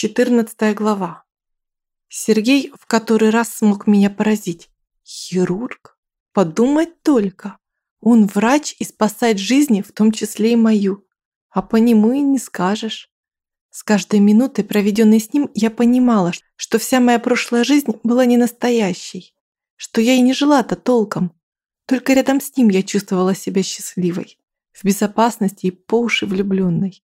14 глава. Сергей в который раз смог меня поразить. Хирург? Подумать только. Он врач и спасает жизни, в том числе и мою. А по нему и не скажешь. С каждой минутой, проведенной с ним, я понимала, что вся моя прошлая жизнь была не настоящей. Что я и не жила-то толком. Только рядом с ним я чувствовала себя счастливой, в безопасности и по уши влюбленной.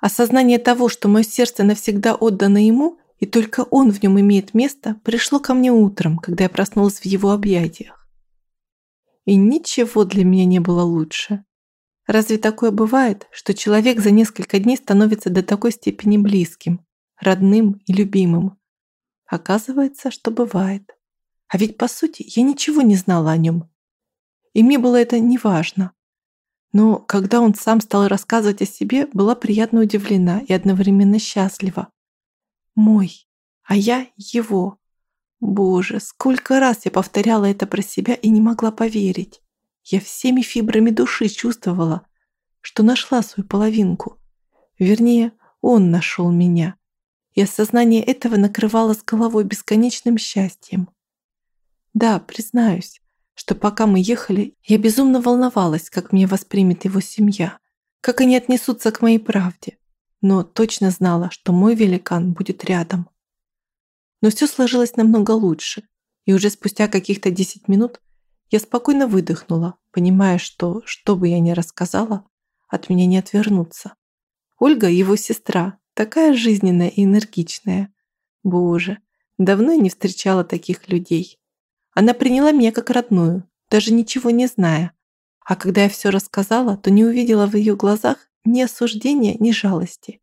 Осознание того, что мое сердце навсегда отдано ему, и только он в нем имеет место, пришло ко мне утром, когда я проснулась в его объятиях. И ничего для меня не было лучше. Разве такое бывает, что человек за несколько дней становится до такой степени близким, родным и любимым? Оказывается, что бывает. А ведь, по сути, я ничего не знала о нем. И мне было это неважно. Но когда он сам стал рассказывать о себе, была приятно удивлена и одновременно счастлива. Мой, а я его. Боже, сколько раз я повторяла это про себя и не могла поверить. Я всеми фибрами души чувствовала, что нашла свою половинку. Вернее, он нашел меня. И осознание этого накрывало с головой бесконечным счастьем. Да, признаюсь, что пока мы ехали, я безумно волновалась, как меня воспримет его семья, как они отнесутся к моей правде, но точно знала, что мой великан будет рядом. Но все сложилось намного лучше, и уже спустя каких-то 10 минут я спокойно выдохнула, понимая, что, что бы я ни рассказала, от меня не отвернуться. Ольга, его сестра, такая жизненная и энергичная. Боже, давно я не встречала таких людей. Она приняла меня как родную, даже ничего не зная. А когда я все рассказала, то не увидела в ее глазах ни осуждения, ни жалости.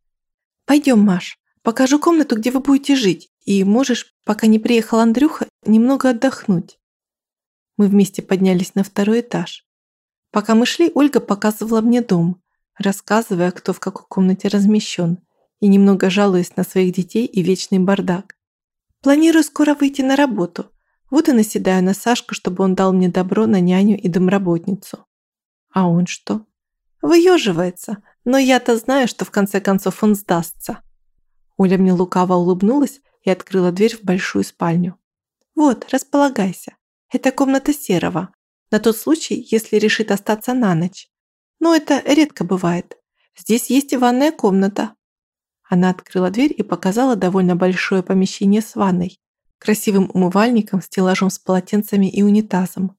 «Пойдем, Маш, покажу комнату, где вы будете жить, и можешь, пока не приехал Андрюха, немного отдохнуть». Мы вместе поднялись на второй этаж. Пока мы шли, Ольга показывала мне дом, рассказывая, кто в какой комнате размещен, и немного жалуясь на своих детей и вечный бардак. «Планирую скоро выйти на работу. Вот и наседаю на Сашку, чтобы он дал мне добро на няню и домработницу. А он что? Выеживается, но я-то знаю, что в конце концов он сдастся. Оля мне лукаво улыбнулась и открыла дверь в большую спальню. Вот, располагайся. Это комната Серого. На тот случай, если решит остаться на ночь. Но это редко бывает. Здесь есть и ванная комната. Она открыла дверь и показала довольно большое помещение с ванной, красивым умывальником, стеллажом с полотенцами и унитазом.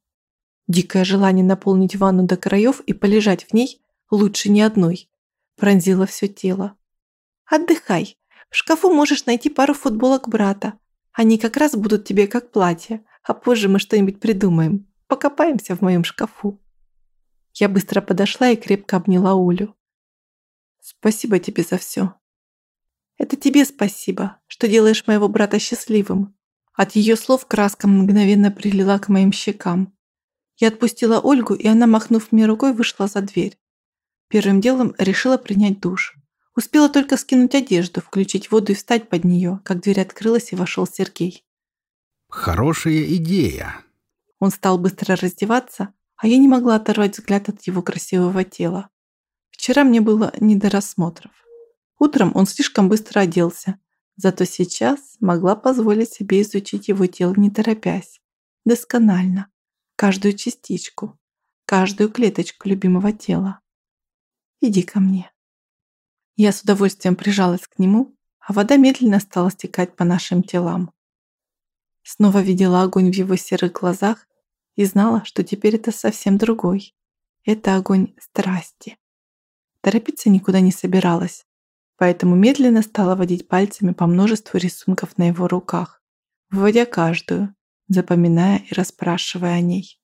Дикое желание наполнить ванну до краев и полежать в ней лучше ни одной пронзило все тело. «Отдыхай. В шкафу можешь найти пару футболок брата. Они как раз будут тебе как платье, а позже мы что-нибудь придумаем. Покопаемся в моем шкафу». Я быстро подошла и крепко обняла Олю. «Спасибо тебе за все». «Это тебе спасибо, что делаешь моего брата счастливым. От ее слов краска мгновенно прилила к моим щекам. Я отпустила Ольгу, и она, махнув мне рукой, вышла за дверь. Первым делом решила принять душ. Успела только скинуть одежду, включить воду и встать под нее, как дверь открылась и вошел Сергей. «Хорошая идея!» Он стал быстро раздеваться, а я не могла оторвать взгляд от его красивого тела. Вчера мне было не до рассмотров. Утром он слишком быстро оделся, Зато сейчас могла позволить себе изучить его тело не торопясь, досконально, каждую частичку, каждую клеточку любимого тела. «Иди ко мне». Я с удовольствием прижалась к нему, а вода медленно стала стекать по нашим телам. Снова видела огонь в его серых глазах и знала, что теперь это совсем другой. Это огонь страсти. Торопиться никуда не собиралась, поэтому медленно стала водить пальцами по множеству рисунков на его руках, выводя каждую, запоминая и расспрашивая о ней.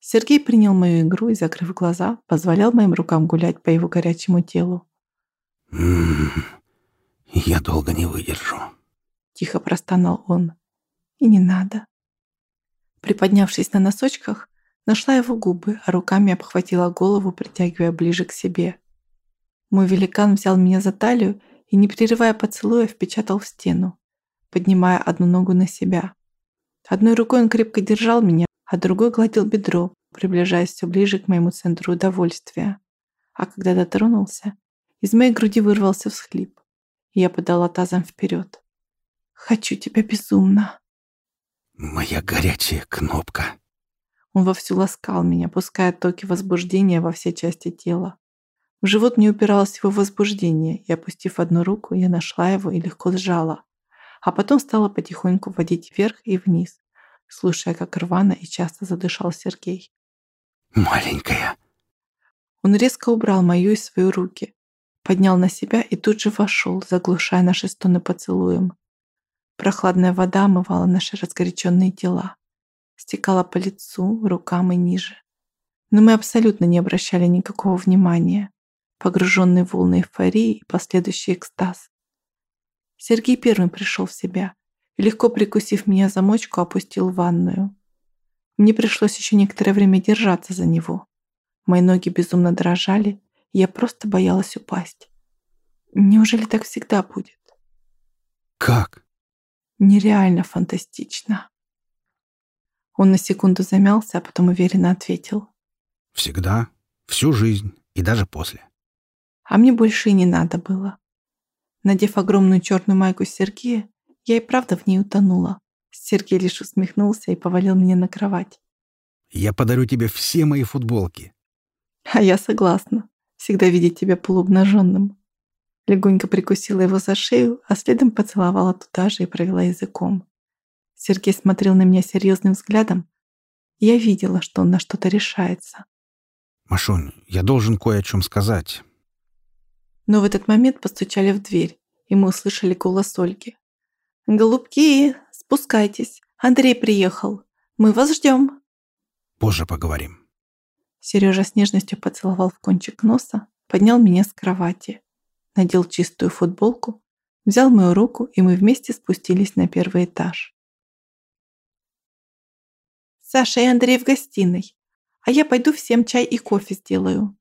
Сергей принял мою игру и, закрыв глаза, позволял моим рукам гулять по его горячему телу. «Я долго не выдержу», — тихо простонал он. «И не надо». Приподнявшись на носочках, нашла его губы, а руками обхватила голову, притягивая ближе к себе. Мой великан взял меня за талию и, не прерывая поцелуя, впечатал в стену, поднимая одну ногу на себя. Одной рукой он крепко держал меня, а другой гладил бедро, приближаясь все ближе к моему центру удовольствия. А когда дотронулся, из моей груди вырвался всхлип, Я подала тазом вперед. Хочу тебя безумно. Моя горячая кнопка. Он вовсю ласкал меня, пуская токи возбуждения во все части тела. В живот мне упиралось его возбуждение, и, опустив одну руку, я нашла его и легко сжала. А потом стала потихоньку водить вверх и вниз, слушая, как рвано и часто задышал Сергей. Маленькая. Он резко убрал мою и свою руки, поднял на себя и тут же вошел, заглушая наши стоны поцелуем. Прохладная вода омывала наши разгоряченные тела, стекала по лицу, рукам и ниже. Но мы абсолютно не обращали никакого внимания погруженный в волны эйфории и последующий экстаз. Сергей первым пришел в себя и, легко прикусив меня замочку, опустил в ванную. Мне пришлось еще некоторое время держаться за него. Мои ноги безумно дрожали, и я просто боялась упасть. Неужели так всегда будет? Как? Нереально фантастично. Он на секунду замялся, а потом уверенно ответил. Всегда, всю жизнь и даже после. А мне больше и не надо было. Надев огромную черную майку Сергея, я и правда в ней утонула. Сергей лишь усмехнулся и повалил меня на кровать. «Я подарю тебе все мои футболки». А я согласна. Всегда видеть тебя полуобнаженным. Легонько прикусила его за шею, а следом поцеловала туда же и провела языком. Сергей смотрел на меня серьезным взглядом. Я видела, что он на что-то решается. «Машунь, я должен кое о чем сказать. Но в этот момент постучали в дверь, и мы услышали голос Ольги. «Голубки, спускайтесь. Андрей приехал. Мы вас ждем». «Позже поговорим». Сережа с нежностью поцеловал в кончик носа, поднял меня с кровати, надел чистую футболку, взял мою руку, и мы вместе спустились на первый этаж. «Саша и Андрей в гостиной, а я пойду всем чай и кофе сделаю»,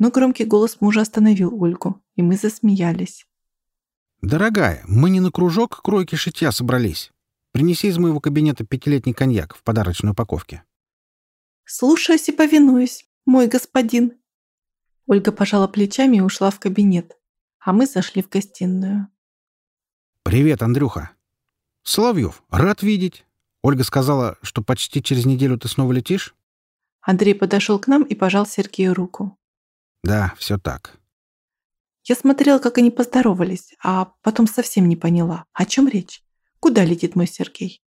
но громкий голос мужа остановил Ольгу, и мы засмеялись. «Дорогая, мы не на кружок кройки шитья собрались. Принеси из моего кабинета пятилетний коньяк в подарочной упаковке». «Слушаюсь и повинуюсь, мой господин». Ольга пожала плечами и ушла в кабинет, а мы зашли в гостиную. «Привет, Андрюха. Соловьев, рад видеть. Ольга сказала, что почти через неделю ты снова летишь?» Андрей подошел к нам и пожал Сергею руку. Да, все так. Я смотрела, как они поздоровались, а потом совсем не поняла, о чем речь. Куда летит мой Сергей?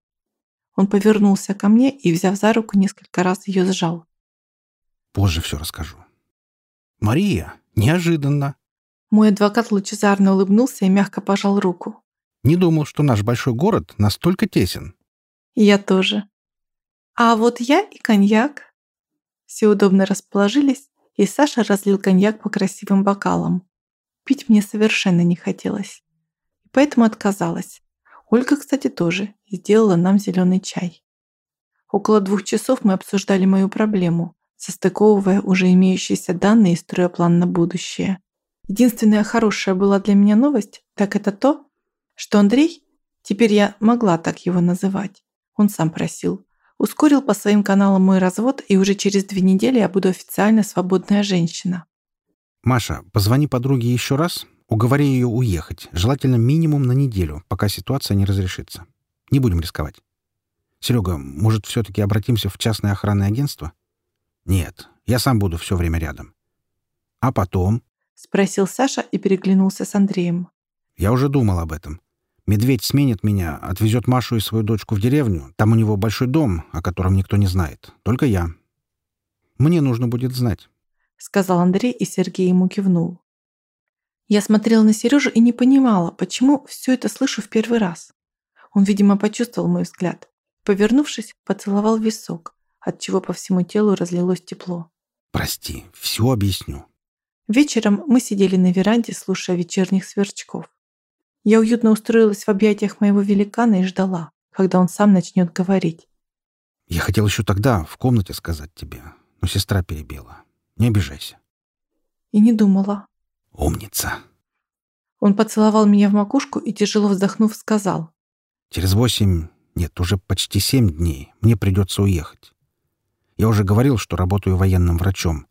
Он повернулся ко мне и, взяв за руку, несколько раз ее сжал. Позже все расскажу. Мария, неожиданно. Мой адвокат лучезарно улыбнулся и мягко пожал руку. Не думал, что наш большой город настолько тесен. Я тоже. А вот я и коньяк. Все удобно расположились, и Саша разлил коньяк по красивым бокалам. Пить мне совершенно не хотелось, поэтому отказалась. Ольга, кстати, тоже, сделала нам зеленый чай. Около двух часов мы обсуждали мою проблему, состыковывая уже имеющиеся данные и строя план на будущее. Единственная хорошая была для меня новость, так это то, что Андрей, теперь я могла так его называть, он сам просил, ускорил по своим каналам мой развод, и уже через две недели я буду официально свободная женщина. Маша, позвони подруге еще раз, уговори ее уехать, желательно минимум на неделю, пока ситуация не разрешится. Не будем рисковать. Серега, может, все-таки обратимся в частное охранное агентство? Нет, я сам буду все время рядом. А потом? Спросил Саша и переглянулся с Андреем. Я уже думал об этом. Медведь сменит меня, отвезет Машу и свою дочку в деревню. Там у него большой дом, о котором никто не знает. Только я. Мне нужно будет знать. Сказал Андрей, и Сергей ему кивнул. Я смотрела на Сережу и не понимала, почему все это слышу в первый раз. Он, видимо, почувствовал мой взгляд. Повернувшись, поцеловал висок, от чего по всему телу разлилось тепло. «Прости, все объясню». Вечером мы сидели на веранде, слушая вечерних сверчков. Я уютно устроилась в объятиях моего великана и ждала, когда он сам начнет говорить. «Я хотел еще тогда в комнате сказать тебе, но сестра перебила. Не обижайся». И не думала. «Умница». Он поцеловал меня в макушку и, тяжело вздохнув, сказал. «Через восемь, нет, уже почти семь дней мне придется уехать. Я уже говорил, что работаю военным врачом.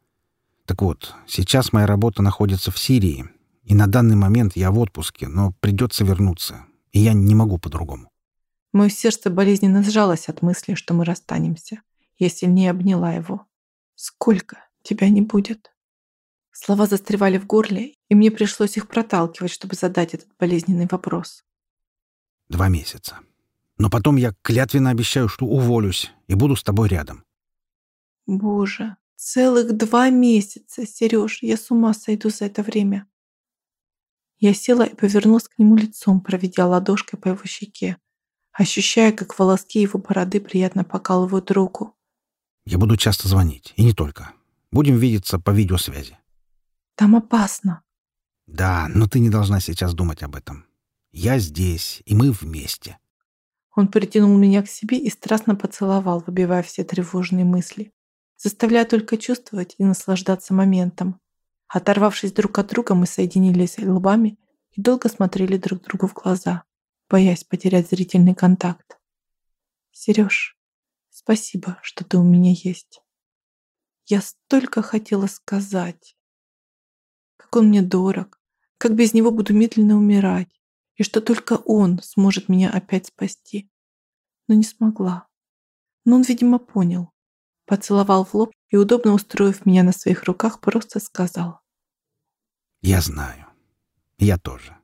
Так вот, сейчас моя работа находится в Сирии, И на данный момент я в отпуске, но придется вернуться. И я не могу по-другому. Мое сердце болезненно сжалось от мысли, что мы расстанемся. Я сильнее обняла его. «Сколько тебя не будет?» Слова застревали в горле, и мне пришлось их проталкивать, чтобы задать этот болезненный вопрос. «Два месяца. Но потом я клятвенно обещаю, что уволюсь и буду с тобой рядом». «Боже, целых два месяца, Сереж, я с ума сойду за это время». Я села и повернулась к нему лицом, проведя ладошкой по его щеке, ощущая, как волоски его бороды приятно покалывают руку. «Я буду часто звонить, и не только. Будем видеться по видеосвязи». Там опасно. Да, но ты не должна сейчас думать об этом. Я здесь, и мы вместе. Он притянул меня к себе и страстно поцеловал, выбивая все тревожные мысли, заставляя только чувствовать и наслаждаться моментом. Оторвавшись друг от друга, мы соединились лбами и долго смотрели друг другу в глаза, боясь потерять зрительный контакт. Сереж, спасибо, что ты у меня есть. Я столько хотела сказать как он мне дорог, как без него буду медленно умирать, и что только он сможет меня опять спасти. Но не смогла. Но он, видимо, понял. Поцеловал в лоб и, удобно устроив меня на своих руках, просто сказал. «Я знаю. Я тоже».